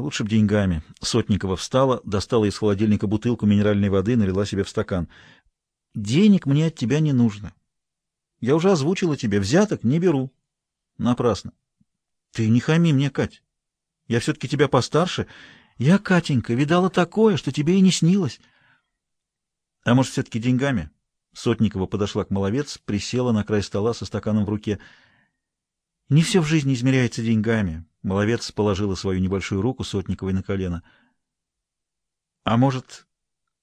лучше б деньгами. Сотникова встала, достала из холодильника бутылку минеральной воды, налила себе в стакан. Денег мне от тебя не нужно. Я уже озвучила тебе, взяток не беру. Напрасно. Ты не хами мне, Кать. Я все-таки тебя постарше. Я, Катенька, видала такое, что тебе и не снилось. А может, все-таки деньгами? Сотникова подошла к Маловец, присела на край стола со стаканом в руке. Не все в жизни измеряется деньгами. Маловец положила свою небольшую руку Сотниковой на колено. А может,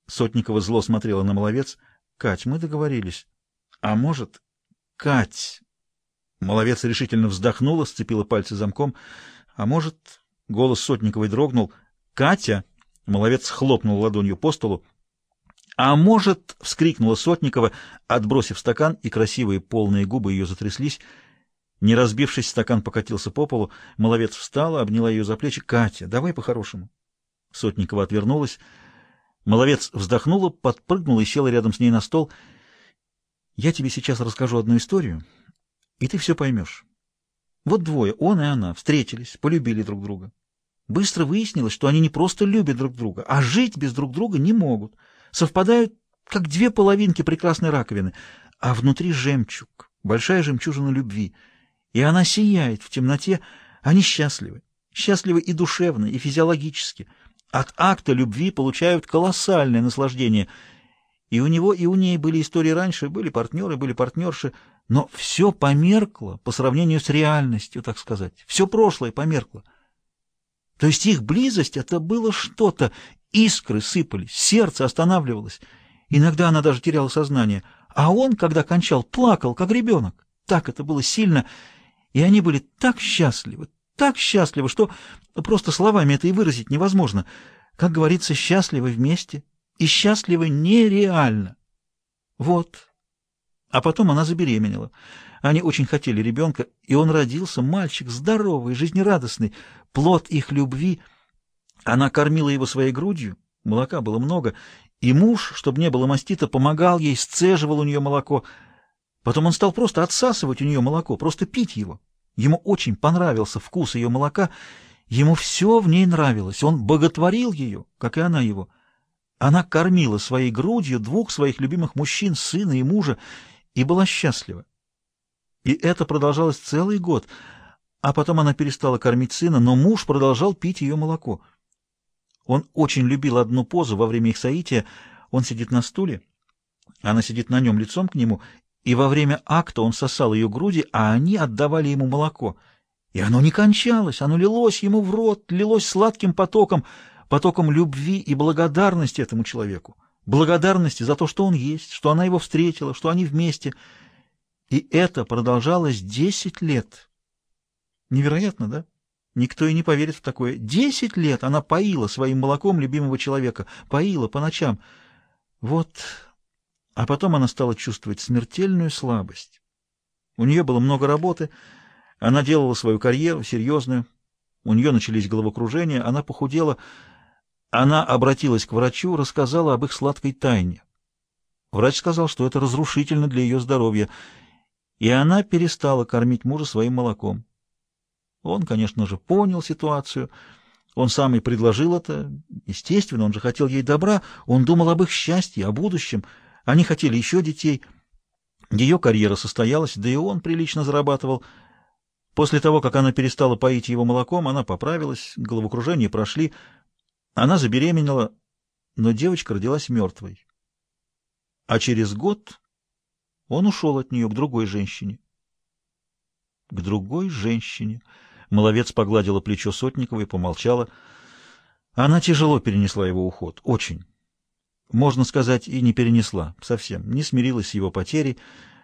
Сотникова зло смотрела на Маловец. Кать, мы договорились. А может, Кать... Маловец решительно вздохнула, сцепила пальцы замком. А может, голос Сотниковой дрогнул. Катя... Маловец хлопнул ладонью по столу. «А может!» — вскрикнула Сотникова, отбросив стакан, и красивые полные губы ее затряслись. Не разбившись, стакан покатился по полу. Маловец встала, обняла ее за плечи. «Катя, давай по-хорошему». Сотникова отвернулась. Маловец вздохнула, подпрыгнула и села рядом с ней на стол. «Я тебе сейчас расскажу одну историю, и ты все поймешь. Вот двое, он и она, встретились, полюбили друг друга. Быстро выяснилось, что они не просто любят друг друга, а жить без друг друга не могут» совпадают, как две половинки прекрасной раковины, а внутри жемчуг, большая жемчужина любви, и она сияет в темноте, они счастливы, счастливы и душевно, и физиологически. От акта любви получают колоссальное наслаждение. И у него, и у ней были истории раньше, были партнеры, были партнерши, но все померкло по сравнению с реальностью, так сказать. Все прошлое померкло. То есть их близость — это было что-то, искры сыпались, сердце останавливалось. Иногда она даже теряла сознание. А он, когда кончал, плакал, как ребенок. Так это было сильно, и они были так счастливы, так счастливы, что просто словами это и выразить невозможно. Как говорится, счастливы вместе и счастливы нереально. Вот. А потом она забеременела. Они очень хотели ребенка, и он родился, мальчик, здоровый, жизнерадостный, плод их любви. Она кормила его своей грудью, молока было много, и муж, чтобы не было мастита, помогал ей, сцеживал у нее молоко. Потом он стал просто отсасывать у нее молоко, просто пить его. Ему очень понравился вкус ее молока, ему все в ней нравилось, он боготворил ее, как и она его. Она кормила своей грудью двух своих любимых мужчин, сына и мужа, и была счастлива. И это продолжалось целый год. А потом она перестала кормить сына, но муж продолжал пить ее молоко. Он очень любил одну позу во время их соития. Он сидит на стуле, она сидит на нем лицом к нему, и во время акта он сосал ее груди, а они отдавали ему молоко. И оно не кончалось, оно лилось ему в рот, лилось сладким потоком, потоком любви и благодарности этому человеку. Благодарности за то, что он есть, что она его встретила, что они вместе — и это продолжалось десять лет. Невероятно, да? Никто и не поверит в такое. Десять лет она поила своим молоком любимого человека, поила по ночам. Вот, а потом она стала чувствовать смертельную слабость. У нее было много работы, она делала свою карьеру, серьезную. У нее начались головокружения, она похудела. Она обратилась к врачу, рассказала об их сладкой тайне. Врач сказал, что это разрушительно для ее здоровья, и она перестала кормить мужа своим молоком. Он, конечно же, понял ситуацию. Он сам и предложил это. Естественно, он же хотел ей добра. Он думал об их счастье, о будущем. Они хотели еще детей. Ее карьера состоялась, да и он прилично зарабатывал. После того, как она перестала поить его молоком, она поправилась, головокружение прошли. Она забеременела, но девочка родилась мертвой. А через год он ушел от нее к другой женщине. К другой женщине. Маловец погладила плечо Сотникова и помолчала. Она тяжело перенесла его уход. Очень. Можно сказать, и не перенесла. Совсем. Не смирилась с его потерей.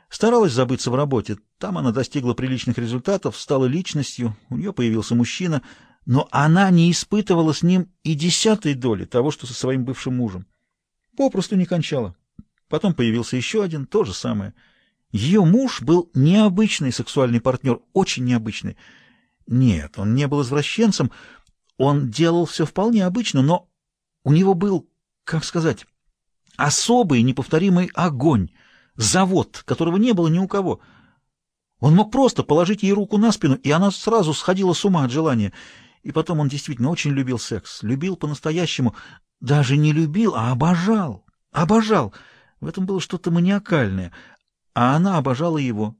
Старалась забыться в работе. Там она достигла приличных результатов, стала личностью, у нее появился мужчина, но она не испытывала с ним и десятой доли того, что со своим бывшим мужем. Попросту не кончала. Потом появился еще один, то же самое. Ее муж был необычный сексуальный партнер, очень необычный. Нет, он не был извращенцем, он делал все вполне обычно, но у него был, как сказать, Особый неповторимый огонь, завод, которого не было ни у кого. Он мог просто положить ей руку на спину, и она сразу сходила с ума от желания. И потом он действительно очень любил секс, любил по-настоящему, даже не любил, а обожал, обожал. В этом было что-то маниакальное, а она обожала его,